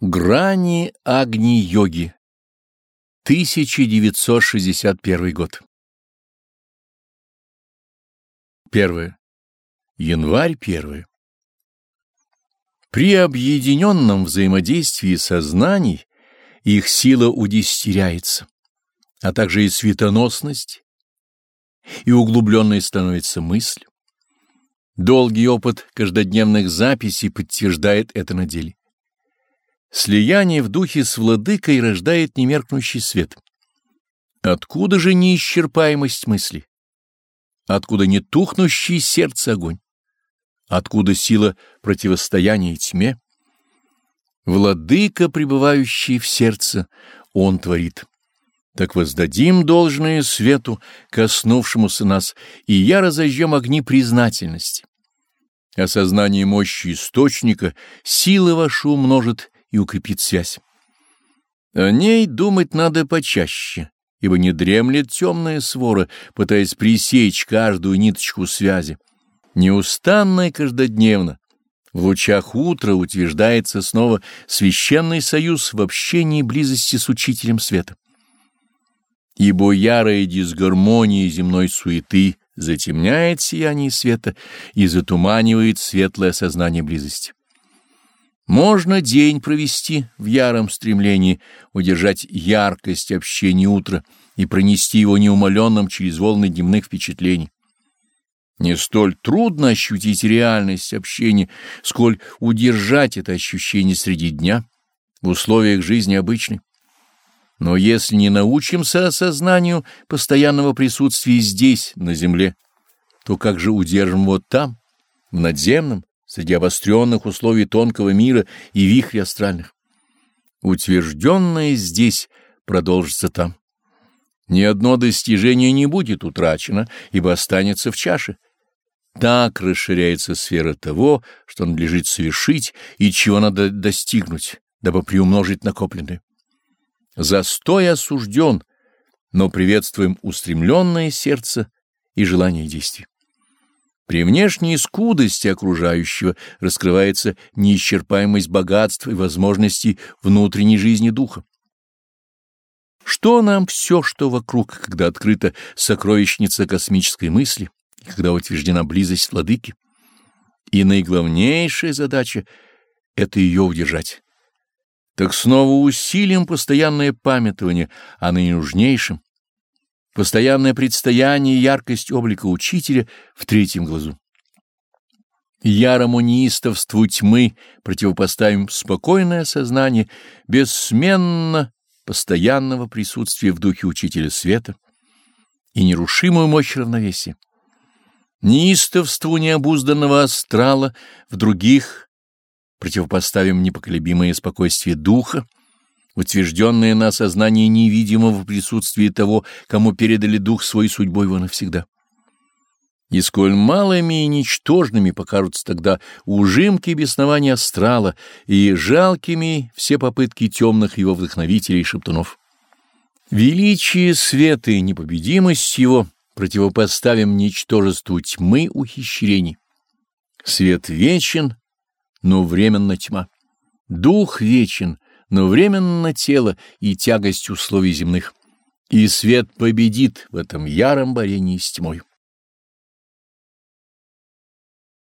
Грани Агни-йоги. 1961 год. Первое. Январь первое. При объединенном взаимодействии сознаний их сила удестеряется, а также и светоносность, и углубленной становится мысль. Долгий опыт каждодневных записей подтверждает это на деле. Слияние в духе с владыкой рождает немеркнущий свет. Откуда же неисчерпаемость мысли? Откуда не тухнущий сердце огонь? Откуда сила противостояния тьме? Владыка, пребывающий в сердце, он творит. Так воздадим должное свету, коснувшемуся нас, и я разожжем огни признательности. Осознание мощи источника силы вашу умножит и укрепит связь. О ней думать надо почаще, ибо не дремлет темная свора, пытаясь пресечь каждую ниточку связи. Неустанно и каждодневно в лучах утра утверждается снова священный союз в общении и близости с учителем света. Ибо ярая дисгармония земной суеты затемняет сияние света и затуманивает светлое сознание близости. Можно день провести в яром стремлении удержать яркость общения утра и пронести его неумоленным через волны дневных впечатлений. Не столь трудно ощутить реальность общения, сколь удержать это ощущение среди дня в условиях жизни обычной. Но если не научимся осознанию постоянного присутствия здесь, на земле, то как же удержим вот там, в надземном, среди обостренных условий тонкого мира и вихрей астральных. Утвержденное здесь продолжится там. Ни одно достижение не будет утрачено, ибо останется в чаше. Так расширяется сфера того, что надлежит совершить и чего надо достигнуть, дабы приумножить накопленное. Застой осужден, но приветствуем устремленное сердце и желание действий. При внешней скудости окружающего раскрывается неисчерпаемость богатств и возможностей внутренней жизни духа. Что нам все, что вокруг, когда открыта сокровищница космической мысли, когда утверждена близость владыки? И наиглавнейшая задача — это ее удержать. Так снова усилим постоянное памятование о наинужнейшем, постоянное предстояние и яркость облика учителя в третьем глазу. Ярому неистовству тьмы противопоставим спокойное сознание бессменно постоянного присутствия в духе учителя света и нерушимую мощь равновесия. Неистовству необузданного астрала в других противопоставим непоколебимое спокойствие духа, утвержденное на осознании невидимого присутствия того, кому передали дух свой судьбой его навсегда. И сколь малыми и ничтожными покажутся тогда ужимки беснования астрала и жалкими все попытки темных его вдохновителей и шептунов. Величие света и непобедимость его противопоставим ничтожеству тьмы ухищрений. Свет вечен, но временно тьма. Дух вечен, но временно тело и тягость условий земных, и свет победит в этом яром борении с тьмой.